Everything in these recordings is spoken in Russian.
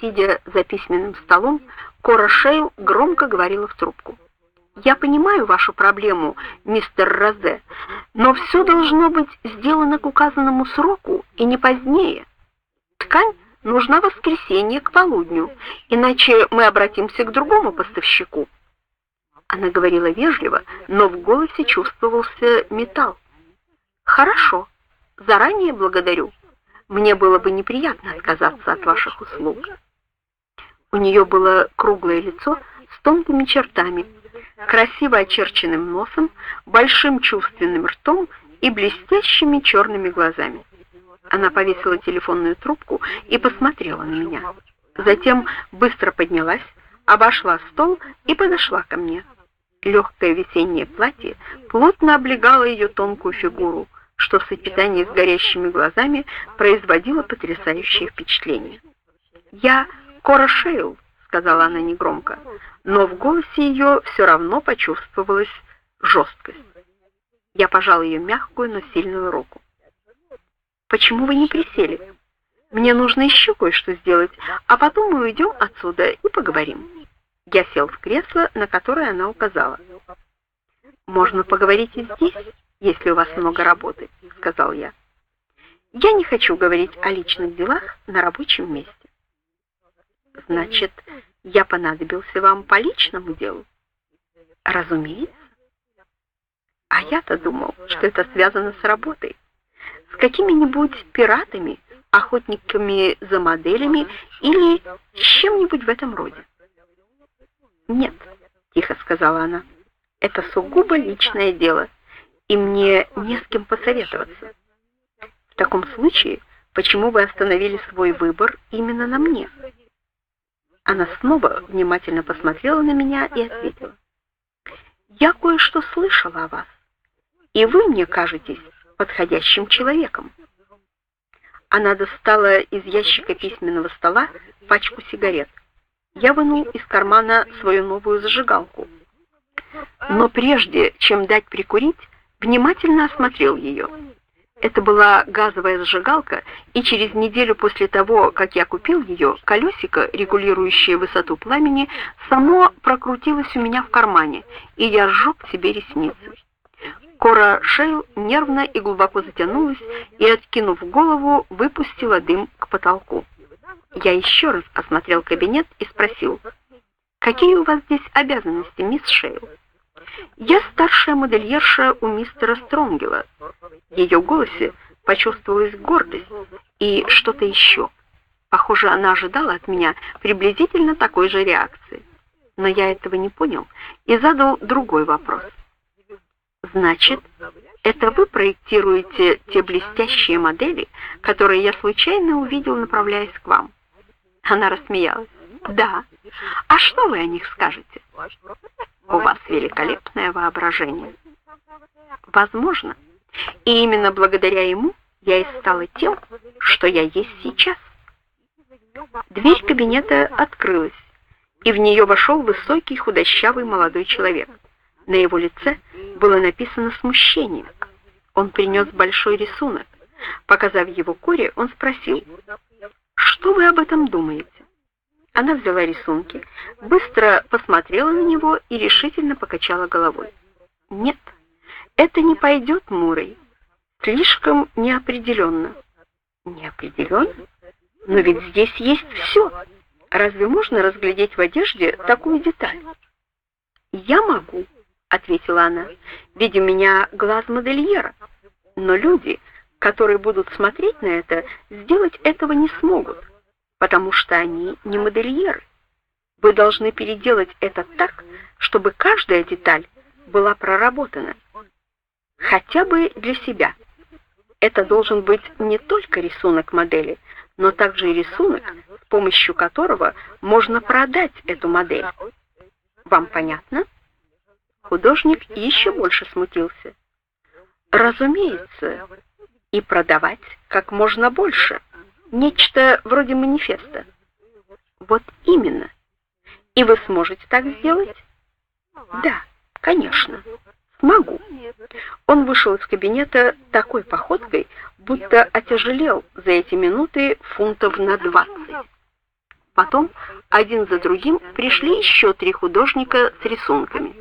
Сидя за письменным столом, Кора Шейл громко говорила в трубку. Я понимаю вашу проблему, мистер Розе, но все должно быть сделано к указанному сроку и не позднее. Ткань нужна в воскресенье к полудню, иначе мы обратимся к другому поставщику. Она говорила вежливо, но в голосе чувствовался металл. Хорошо. Заранее благодарю. Мне было бы неприятно отказаться от ваших услуг. У нее было круглое лицо с тонкими чертами, красиво очерченным носом, большим чувственным ртом и блестящими черными глазами. Она повесила телефонную трубку и посмотрела на меня. Затем быстро поднялась, обошла стол и подошла ко мне. Легкое весеннее платье плотно облегало ее тонкую фигуру, что в сочетании с горящими глазами производило потрясающее впечатление. "Я Кора Шейл", сказала она негромко, но в голосе ее все равно почувствовалась жесткость. Я пожал ее мягкую, но сильную руку. Почему вы не присели? Мне нужно еще кое-что сделать, а потом мы уйдем отсюда и поговорим. Я сел в кресло, на которое она указала. Можно поговорить и здесь, если у вас много работы, сказал я. Я не хочу говорить о личных делах на рабочем месте. Значит, я понадобился вам по личному делу? Разумеется. А я-то думал, что это связано с работой. С какими-нибудь пиратами, охотниками за моделями или чем-нибудь в этом роде. Нет, тихо сказала она. Это сугубо личное дело, и мне не с кем посоветоваться. В таком случае, почему вы остановили свой выбор именно на мне? Она снова внимательно посмотрела на меня и ответила: "Я кое-что слышала о вас, и вы мне кажетесь подходящим человеком". Она достала из ящика письменного стола пачку сигарет. Я вынул из кармана свою новую зажигалку. Но прежде, чем дать прикурить, внимательно осмотрел ее. Это была газовая зажигалка, и через неделю после того, как я купил ее, колесико, регулирующее высоту пламени, само прокрутилось у меня в кармане, и я сжег себе ресницы. Кора Шейл нервно и глубоко затянулась и, откинув голову, выпустила дым к потолку. Я еще раз осмотрел кабинет и спросил: "Какие у вас здесь обязанности, мисс Шейл?" Я старшая модельерша у мистера Стронгела. В ее голосе почувствовалась гордость и что-то еще. Похоже, она ожидала от меня приблизительно такой же реакции. Но я этого не понял и задал другой вопрос. Значит, это вы проектируете те блестящие модели, которые я случайно увидел, направляясь к вам? Она рассмеялась. Да. А что вы о них скажете? У вас великолепное воображение. Возможно. И именно благодаря ему я и стала тем, что я есть сейчас. Дверь кабинета открылась, и в нее вошел высокий худощавый молодой человек. На его лице было написано смущение. Он принес большой рисунок. Показав его Коре, он спросил: "Что вы об этом думаете?" Она взяла рисунки, быстро посмотрела на него и решительно покачала головой. Нет, это не пойдет, Мурой. Слишком неопределенно». Неопределенно? Но ведь здесь есть все. Разве можно разглядеть в одежде такую деталь? Я могу, ответила она. Ведь у меня глаз модельера. Но люди, которые будут смотреть на это, сделать этого не смогут потому что они не модельеры. Вы должны переделать это так, чтобы каждая деталь была проработана, хотя бы для себя. Это должен быть не только рисунок модели, но также и рисунок, с помощью которого можно продать эту модель. Вам понятно? Художник еще больше смутился. Разумеется, и продавать как можно больше. Нечто вроде манифеста. Вот именно. И вы сможете так сделать? Да, конечно. Смогу. Он вышел из кабинета такой походкой, будто отяжелел за эти минуты фунтов на двадцать. Потом один за другим пришли еще три художника с рисунками.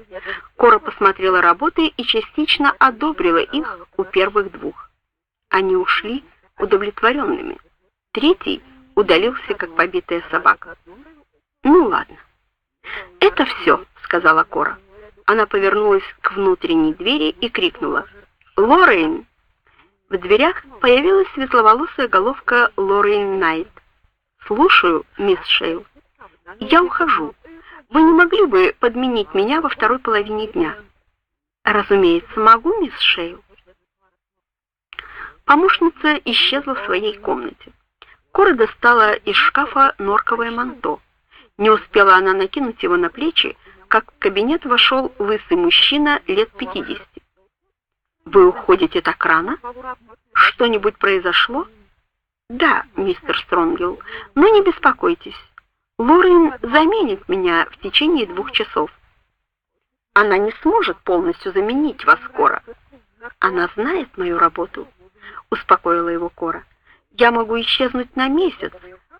Кора посмотрела работы и частично одобрила их у первых двух. Они ушли удовлетворенными. Третий удалился, как побитая собака. «Ну ладно». «Это все», — сказала Кора. Она повернулась к внутренней двери и крикнула. «Лоррейн!» В дверях появилась светловолосая головка Лоррейн Найт. «Слушаю, мисс Шейл. Я ухожу. Вы не могли бы подменить меня во второй половине дня?» «Разумеется, могу, мисс Шейл». Помощница исчезла в своей комнате. Кора достала из шкафа норковое манто. Не успела она накинуть его на плечи, как в кабинет вошел лысый мужчина лет пятидесяти. «Вы уходите так рано? Что-нибудь произошло?» «Да, мистер Стронгел, но не беспокойтесь. Лорен заменит меня в течение двух часов. Она не сможет полностью заменить вас скоро. Она знает мою работу», — успокоила его Кора. «Я могу исчезнуть на месяц,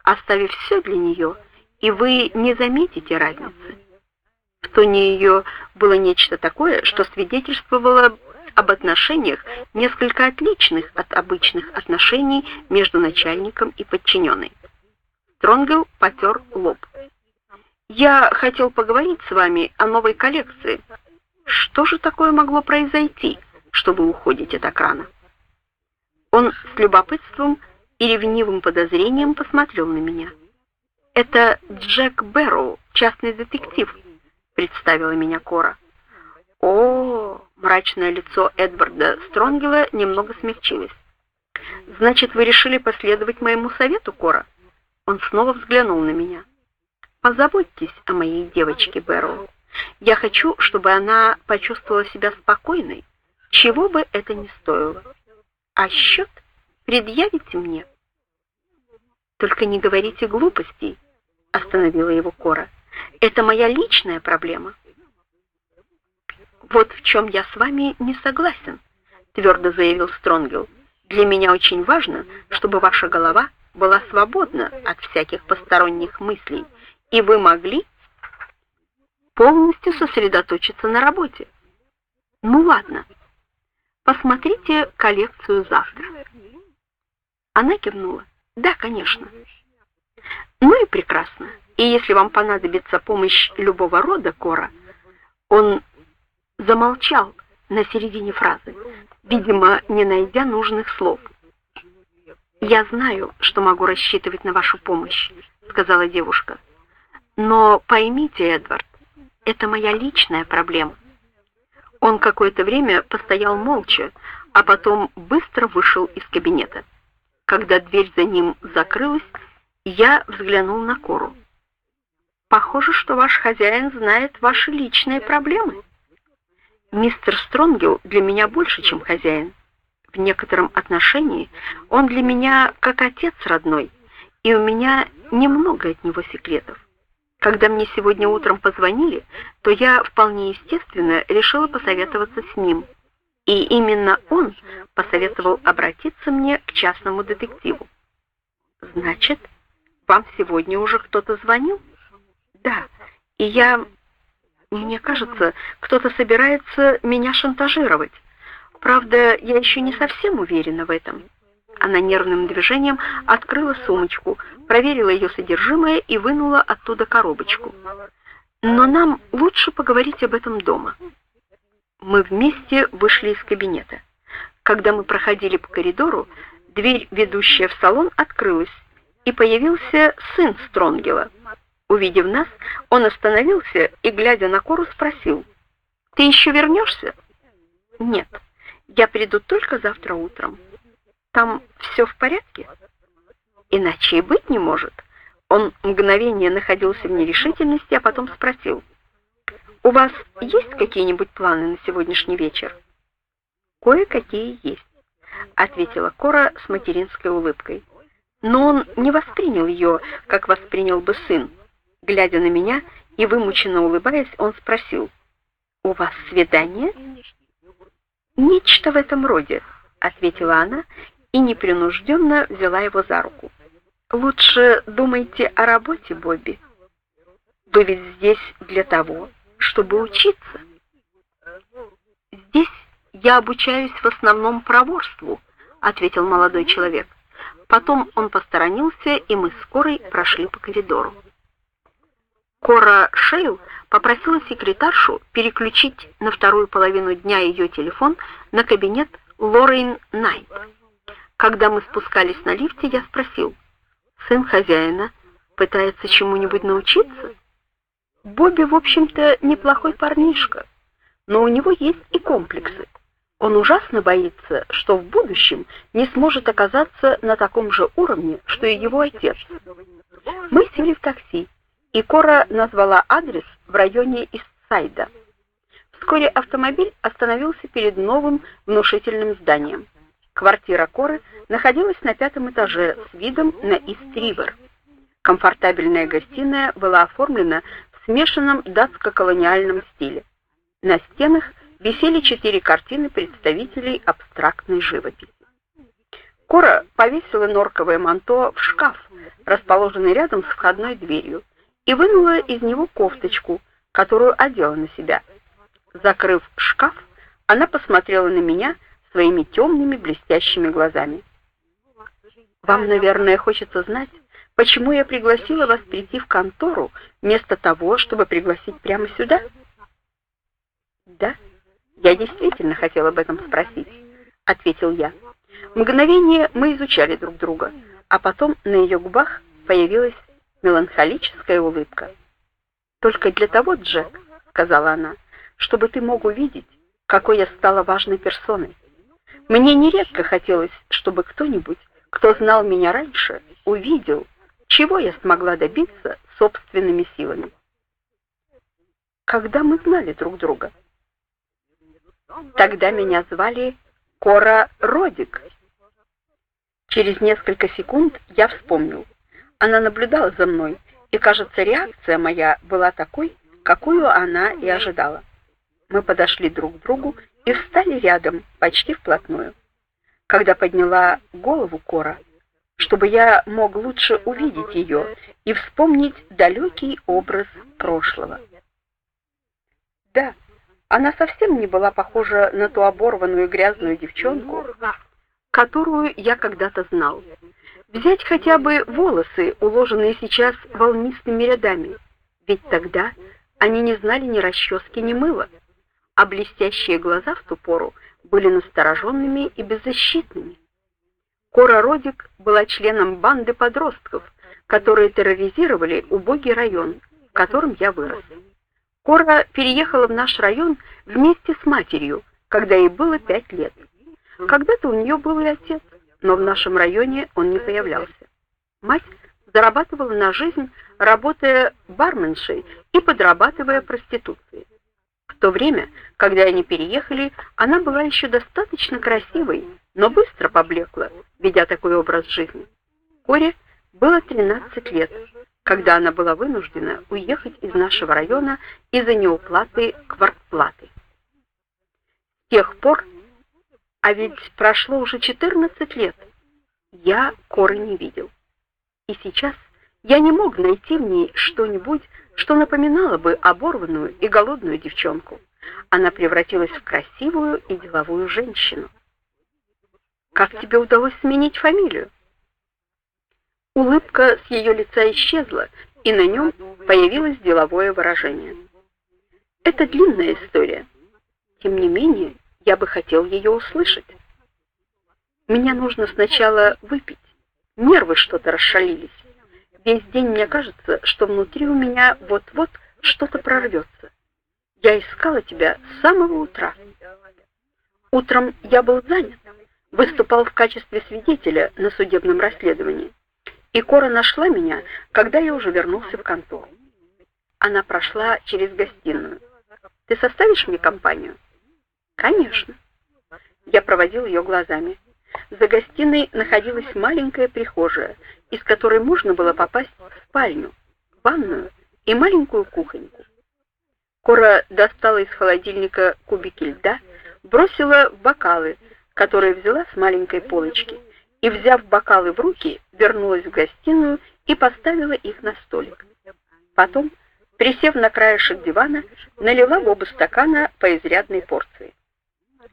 оставив все для нее, и вы не заметите разницы». В тоне ее было нечто такое, что свидетельствовало об отношениях, несколько отличных от обычных отношений между начальником и подчиненной. Стронгел потер лоб. «Я хотел поговорить с вами о новой коллекции. Что же такое могло произойти, что вы уходите так рано?» Он с любопытством и ревнивым подозрением посмотрел на меня. «Это Джек Бэрроу, частный детектив», — представила меня Кора. О, мрачное лицо Эдварда Стронгела немного смягчилось. Значит, вы решили последовать моему совету, Кора? Он снова взглянул на меня. Позаботьтесь о моей девочке Бэрроу. Я хочу, чтобы она почувствовала себя спокойной, чего бы это ни стоило. А счет предъявите мне. Только не говорите глупостей, остановила его Кора. Это моя личная проблема. Вот в чем я с вами не согласен, твердо заявил Стронгел. Для меня очень важно, чтобы ваша голова была свободна от всяких посторонних мыслей, и вы могли полностью сосредоточиться на работе. Ну ладно. Посмотрите коллекцию завтра. Она кивнула. Да, конечно. Ну и прекрасно. И если вам понадобится помощь любого рода, Кора, он замолчал на середине фразы, видимо, не найдя нужных слов. «Я знаю, что могу рассчитывать на вашу помощь», — сказала девушка. «Но поймите, Эдвард, это моя личная проблема». Он какое-то время постоял молча, а потом быстро вышел из кабинета. Когда дверь за ним закрылась, я взглянул на Кору. «Похоже, что ваш хозяин знает ваши личные проблемы». Мистер Стронгел для меня больше, чем хозяин. В некотором отношении он для меня как отец родной, и у меня немного от него секретов. Когда мне сегодня утром позвонили, то я вполне естественно решила посоветоваться с ним. И именно он посоветовал обратиться мне к частному детективу. Значит, вам сегодня уже кто-то звонил? Да. И я мне кажется, кто-то собирается меня шантажировать. Правда, я еще не совсем уверена в этом. Она нервным движением открыла сумочку, проверила ее содержимое и вынула оттуда коробочку. Но нам лучше поговорить об этом дома. Мы вместе вышли из кабинета. Когда мы проходили по коридору, дверь, ведущая в салон, открылась, и появился сын Стронгела. Увидев нас, он остановился и, глядя на Кору, спросил: "Ты еще вернешься?» "Нет. Я приду только завтра утром. Там все в порядке?" "Иначе и быть не может." Он мгновение находился в нерешительности, а потом спросил: "У вас есть какие-нибудь планы на сегодняшний вечер?" "Кое-какие есть", ответила Кора с материнской улыбкой. Но он не воспринял ее, как воспринял бы сын. Глядя на меня и вымученно улыбаясь, он спросил: "У вас свидание?" "Нечто в этом роде", ответила она и непринужденно взяла его за руку. Лучше думайте о работе, Бобби. Вы ведь здесь для того, чтобы учиться. Здесь я обучаюсь в основном проворству, ответил молодой человек. Потом он посторонился, и мы с Корой прошли по коридору. Кора Шейл попросила секретаршу переключить на вторую половину дня ее телефон на кабинет Лорен Найт. Когда мы спускались на лифте, я спросил: "Сын хозяина пытается чему-нибудь научиться?" Бобби, в общем-то, неплохой парнишка, но у него есть и комплексы. Он ужасно боится, что в будущем не сможет оказаться на таком же уровне, что и его отец. Мы сели в такси, и Кора назвала адрес в районе Истсайда. Вскоре автомобиль остановился перед новым внушительным зданием. Квартира Коры находилась на пятом этаже с видом на Ист-Ривер. Комфортабельная гостиная была оформлена смешанном датско-колониальном стиле. На стенах висели четыре картины представителей абстрактной живописи. Кора повесила норковое манто в шкаф, расположенный рядом с входной дверью, и вынула из него кофточку, которую одела на себя. Закрыв шкаф, она посмотрела на меня своими темными блестящими глазами. Вам, наверное, хочется знать, почему я пригласила вас прийти в контору вместо того, чтобы пригласить прямо сюда? Да. Я действительно хотел об этом спросить, ответил я. Мгновение мы изучали друг друга, а потом на ее губах появилась меланхолическая улыбка. Только для того, Джек, сказала она, чтобы ты мог увидеть, какой я стала важной персоной. Мне нередко хотелось, чтобы кто-нибудь, кто знал меня раньше, увидел, чего я смогла добиться собственными силами. Когда мы знали друг друга, Тогда меня звали Кора Родик. Через несколько секунд я вспомнил. Она наблюдала за мной, и, кажется, реакция моя была такой, какую она и ожидала. Мы подошли друг к другу и встали рядом, почти вплотную. Когда подняла голову Кора, чтобы я мог лучше увидеть ее и вспомнить далекий образ прошлого. Да, она совсем не была похожа на ту оборванную грязную девчонку, которую я когда-то знал. Взять хотя бы волосы, уложенные сейчас волнистыми рядами, ведь тогда они не знали ни расчески, ни мыла, а блестящие глаза в ту пору были настороженными и беззащитными. Кора Родик была членом банды подростков, которые терроризировали убогий район, в котором я вырос. Кора переехала в наш район вместе с матерью, когда ей было пять лет. Когда-то у нее был и отец, но в нашем районе он не появлялся. Мать зарабатывала на жизнь, работая барменшей и подрабатывая проституцией. В то время, когда они переехали, она была еще достаточно красивой, но быстро поблекла, ведя такой образ жизни. Коре было 13 лет, когда она была вынуждена уехать из нашего района из-за неуплаты квартплаты. С тех пор, а ведь прошло уже 14 лет, я Коры не видел. И сейчас я не мог найти в ней что-нибудь, что напоминало бы оборванную и голодную девчонку. Она превратилась в красивую и деловую женщину. Как тебе удалось сменить фамилию? Улыбка с ее лица исчезла, и на нем появилось деловое выражение. Это длинная история. Тем не менее, я бы хотел ее услышать. Меня нужно сначала выпить. Нервы что-то расшалились. Весь день мне кажется, что внутри у меня вот-вот что-то прорвется. Я искала тебя с самого утра. Утром я был занят, выступал в качестве свидетеля на судебном расследовании. И Кора нашла меня, когда я уже вернулся в контору. Она прошла через гостиную. Ты составишь мне компанию? Конечно. Я проводил ее глазами. За гостиной находилась маленькая прихожая, из которой можно было попасть в спальню, ванную и маленькую кухоньку. Кора достала из холодильника кубики льда, бросила в бокалы, которые взяла с маленькой полочки, и, взяв бокалы в руки, вернулась в гостиную и поставила их на столик. Потом, присев на краешек дивана, налила в оба стакана по изрядной порции.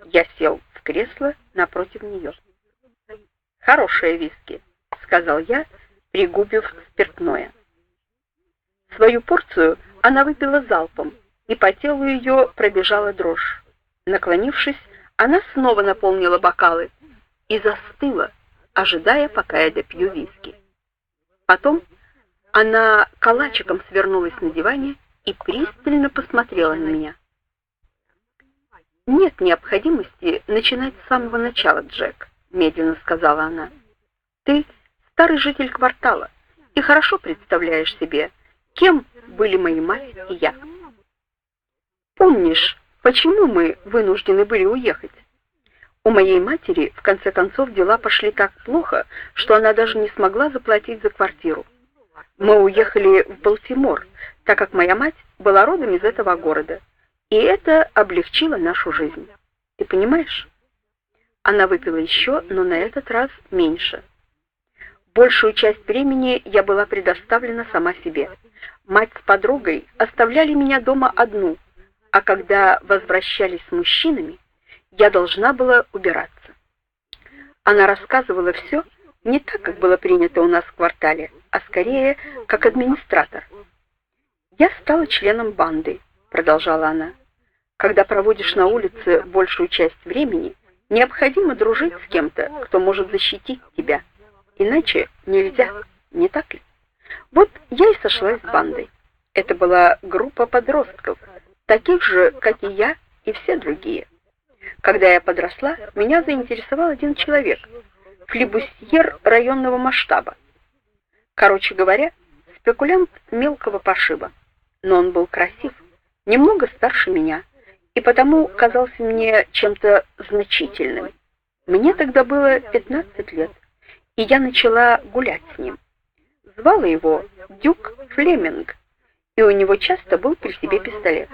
Я сел в кресло напротив нее. «Хорошая виски», — сказал я, пригубив спиртное. Свою порцию она выпила залпом, и по телу ее пробежала дрожь. Наклонившись, она снова наполнила бокалы и застыла, ожидая, пока я допью виски. Потом она калачиком свернулась на диване и пристально посмотрела на меня. Нет необходимости начинать с самого начала, Джек, медленно сказала она. Ты старый житель квартала и хорошо представляешь себе, кем были мои мать и я. Помнишь, почему мы вынуждены были уехать? У моей матери в конце концов дела пошли так плохо, что она даже не смогла заплатить за квартиру. Мы уехали в Балтимор, так как моя мать была родом из этого города, и это облегчило нашу жизнь. Ты понимаешь? Она выпила еще, но на этот раз меньше. Большую часть времени я была предоставлена сама себе. Мать с подругой оставляли меня дома одну, а когда возвращались с мужчинами, я должна была убираться. Она рассказывала все не так, как было принято у нас в квартале, а скорее как администратор. Я стала членом банды, продолжала она. Когда проводишь на улице большую часть времени, необходимо дружить с кем-то, кто может защитить тебя. Иначе нельзя, не так ли? Вот я и сошлась с бандой. Это была группа подростков, таких же, как и я, и все другие. Когда я подросла, меня заинтересовал один человек, флибустьер районного масштаба. Короче говоря, спекулянт мелкого пошиба. Но он был красив, немного старше меня, и потому казался мне чем-то значительным. Мне тогда было 15 лет, и я начала гулять с ним. Звала его Дюк Флеминг, и у него часто был при себе пистолет.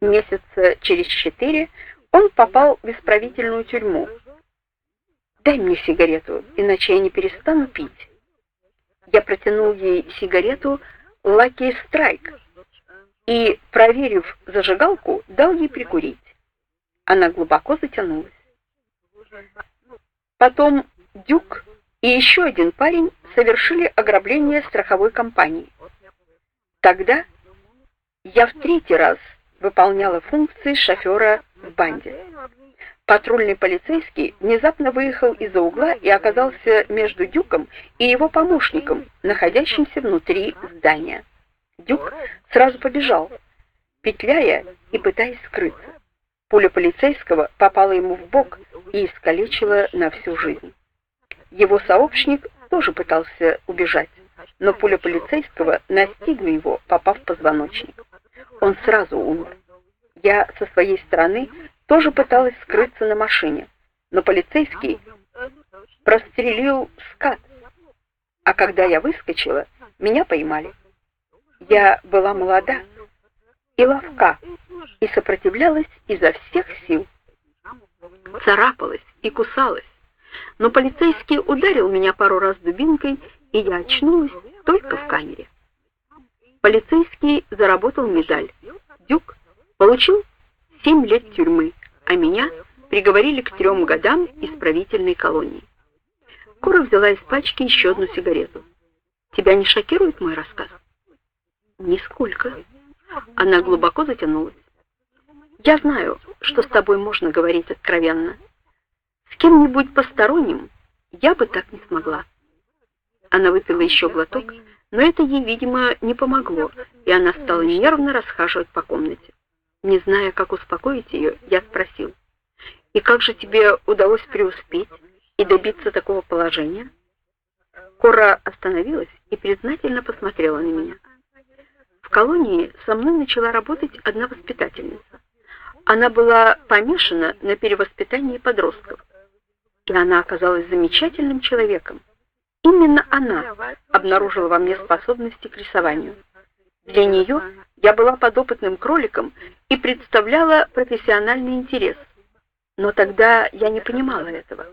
Месяца через четыре он попал в исправительную тюрьму. Дай мне сигарету, иначе я не перестану пить. Я протянул ей сигарету Lucky Strike и, проверив зажигалку, дал ей прикурить. Она глубоко затянулась. Потом Дюк и еще один парень совершили ограбление страховой компании. Тогда я в третий раз выполняла функции шофера в банде. Патрульный полицейский внезапно выехал из-за угла и оказался между Дюком и его помощником, находящимся внутри здания. Дюк сразу побежал, петляя и пытаясь скрыться. Пуля полицейского попала ему в бок и искалечила на всю жизнь. Его сообщник тоже пытался убежать, но пуля полицейского настигла его, попав в позвоночник. Он сразу умер. Я со своей стороны тоже пыталась скрыться на машине, но полицейский прострелил скат. А когда я выскочила, меня поймали. Я была молода и ловка, и сопротивлялась изо всех сил. Царапалась и кусалась, но полицейский ударил меня пару раз дубинкой, и я очнулась только в камере. Полицейский заработал медаль. Дюк получил 7 лет тюрьмы, а меня приговорили к трем годам исправительной колонии. Кора взяла из пачки еще одну сигарету. Тебя не шокирует мой рассказ? Нисколько. Она глубоко затянулась. Я знаю, что с тобой можно говорить откровенно. С кем-нибудь посторонним я бы так не смогла. Она выпила еще глоток, но это ей, видимо, не помогло, и она стала нервно расхаживать по комнате. Не зная, как успокоить ее, я спросил: "И как же тебе удалось преуспеть и добиться такого положения?" Кора остановилась и признательно посмотрела на меня колонии со мной начала работать одна воспитательница. Она была помешана на перевоспитании подростков. И она оказалась замечательным человеком. Именно она обнаружила во мне способности к рисованию. Для нее я была подопытным кроликом и представляла профессиональный интерес. Но тогда я не понимала этого.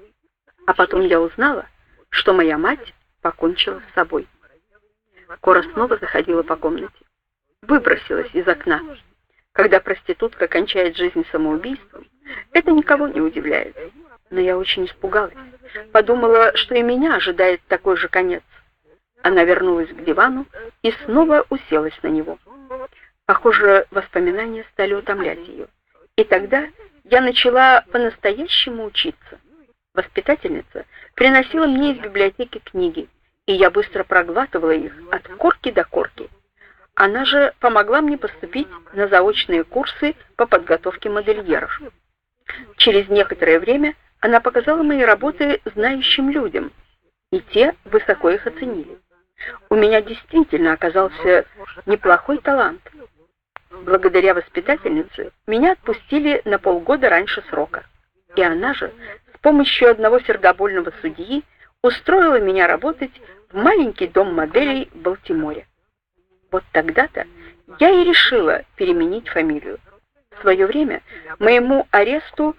А потом я узнала, что моя мать покончила с собой. Кора снова заходила по комнате. Выбросилась из окна. Когда проститутка кончает жизнь самоубийством, это никого не удивляет. Но я очень испугалась. Подумала, что и меня ожидает такой же конец. Она вернулась к дивану и снова уселась на него. Похоже, воспоминания стали утомлять ее. И тогда я начала по-настоящему учиться. Воспитательница приносила мне из библиотеки книги, и я быстро проглатывала их от корки до корки. Она же помогла мне поступить на заочные курсы по подготовке модельеров. Через некоторое время она показала мои работы знающим людям, и те высоко их оценили. У меня действительно оказался неплохой талант. Благодаря воспитательнице меня отпустили на полгода раньше срока, и она же с помощью одного сердобольного судьи устроила меня работать в маленький дом моделей в Балтиморе. Вот тогда-то я и решила переменить фамилию. В свое время моему аресту,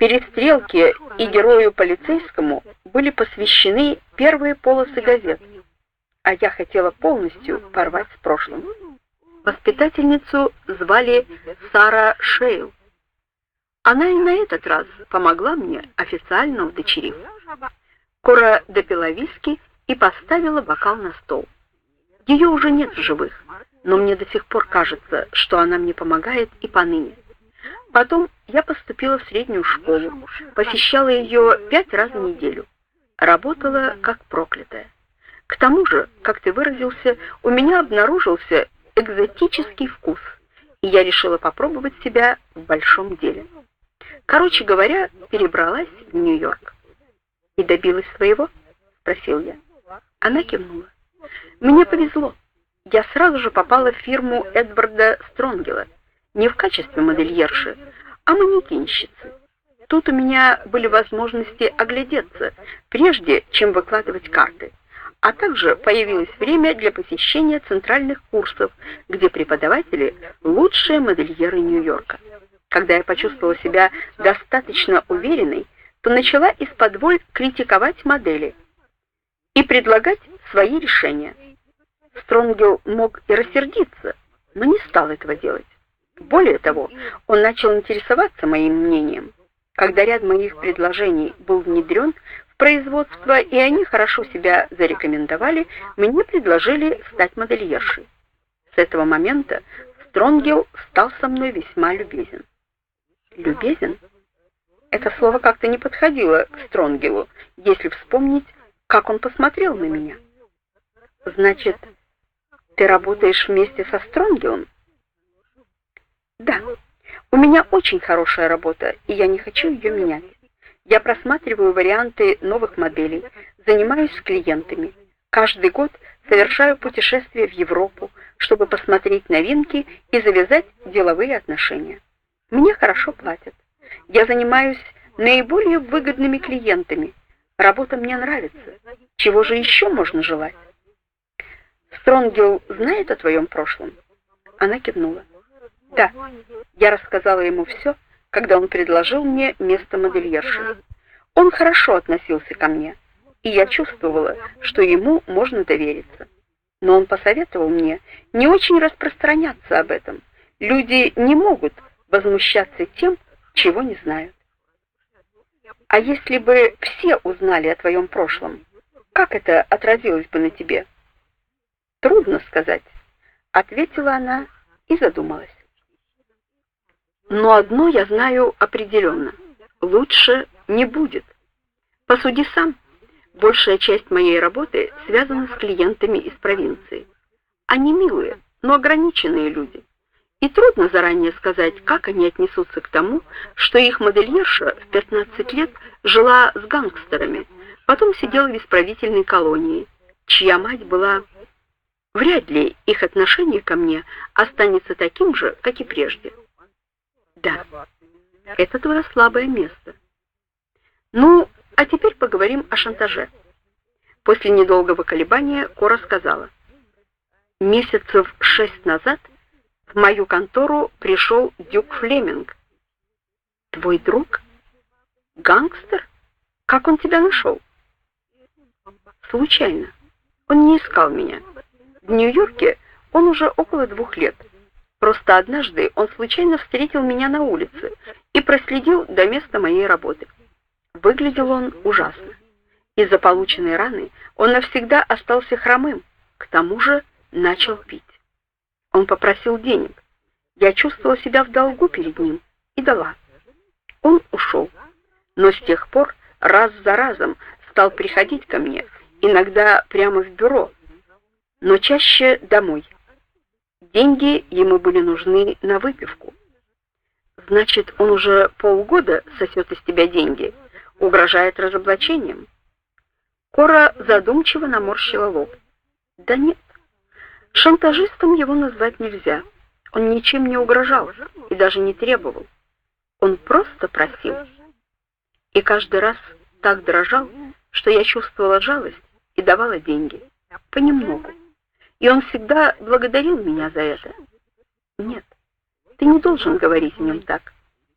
перестрелке и герою полицейскому были посвящены первые полосы газет, а я хотела полностью порвать с прошлым. Воспитательницу звали Сара Шейл. Она и на этот раз помогла мне, официально удочерив. Кора допила виски и поставила бокал на стол. Ее уже нет в живых, но мне до сих пор кажется, что она мне помогает и поныне. Потом я поступила в среднюю школу, посещала ее пять раз в неделю. Работала как проклятая. К тому же, как ты выразился, у меня обнаружился экзотический вкус, и я решила попробовать себя в большом деле. Короче говоря, перебралась в Нью-Йорк. И добилась своего? спросил я. Она кивнула. Мне повезло. Я сразу же попала в фирму Эдварда Стронгела, не в качестве модельерши, а манекенщицы. Тут у меня были возможности оглядеться, прежде чем выкладывать карты а также появилось время для посещения центральных курсов, где преподаватели лучшие модельеры Нью-Йорка. Когда я почувствовала себя достаточно уверенной, то начала из-под критиковать модели и предлагать свои решения. Стронгел мог и рассердиться, но не стал этого делать. Более того, он начал интересоваться моим мнением. Когда ряд моих предложений был внедрен производства, и они хорошо себя зарекомендовали, мне предложили стать модельершей. С этого момента Стронгел стал со мной весьма любезен. Любезен? Это слово как-то не подходило к Стронгелу, если вспомнить, как он посмотрел на меня. Значит, ты работаешь вместе со Стронгелом? Да. У меня очень хорошая работа, и я не хочу ее менять. Я просматриваю варианты новых моделей, занимаюсь с клиентами. Каждый год совершаю путешествия в Европу, чтобы посмотреть новинки и завязать деловые отношения. Мне хорошо платят. Я занимаюсь наиболее выгодными клиентами. Работа мне нравится. Чего же еще можно желать? Стронгел знает о твоем прошлом? Она кивнула. Да. Я рассказала ему все, когда он предложил мне место модельерши. Он хорошо относился ко мне, и я чувствовала, что ему можно довериться. Но он посоветовал мне не очень распространяться об этом. Люди не могут возмущаться тем, чего не знают. А если бы все узнали о твоем прошлом, как это отразилось бы на тебе? Трудно сказать, ответила она и задумалась. Но одно я знаю определенно. Лучше не будет. Посуди сам. Большая часть моей работы связана с клиентами из провинции. Они милые, но ограниченные люди. И трудно заранее сказать, как они отнесутся к тому, что их модельерша в 15 лет жила с гангстерами, потом сидела в исправительной колонии, чья мать была Вряд ли их отношение ко мне останется таким же, как и прежде. Да. Это твое слабое место. Ну, а теперь поговорим о шантаже. После недолгого колебания Кора сказала: "Месяцев шесть назад в мою контору пришел Дюк Флеминг. Твой друг? Гангстер? Как он тебя нашел?» случайно. Он не искал меня. В Нью-Йорке он уже около двух лет. Просто однажды он случайно встретил меня на улице и проследил до места моей работы. Выглядел он ужасно. Из-за полученной раны он навсегда остался хромым, к тому же начал пить. Он попросил денег. Я чувствовала себя в долгу перед ним и дала. Он ушел, но с тех пор раз за разом стал приходить ко мне, иногда прямо в бюро, но чаще домой. Деньги ему были нужны на выпивку. Значит, он уже полгода сосет из тебя деньги, угрожает разоблачением. Кора задумчиво наморщила лоб. Да нет. Шантажистом его назвать нельзя. Он ничем не угрожал и даже не требовал. Он просто просил. И каждый раз так дрожал, что я чувствовала жалость и давала деньги понемногу. И он всегда благодарил меня за это. Нет. Ты не должен говорить о нем так.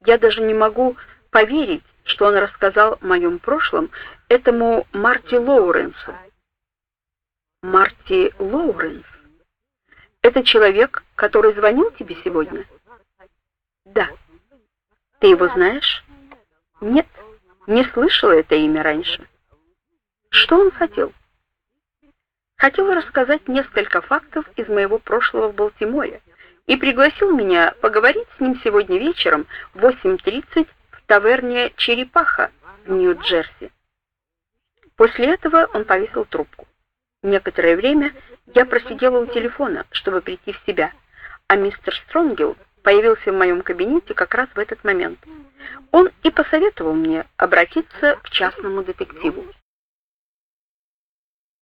Я даже не могу поверить, что он рассказал о моем прошлом этому Марти Лоуренсу. Марти Лоуренс? Это человек, который звонил тебе сегодня? Да. Ты его знаешь? Нет, не слышала это имя раньше. Что он хотел? Хотел рассказать несколько фактов из моего прошлого в Балтиморе и пригласил меня поговорить с ним сегодня вечером в 8:30 в таверне Черепаха в Нью-Джерси. После этого он повесил трубку. Некоторое время я просидела у телефона, чтобы прийти в себя, а мистер Стронгел появился в моем кабинете как раз в этот момент. Он и посоветовал мне обратиться к частному детективу.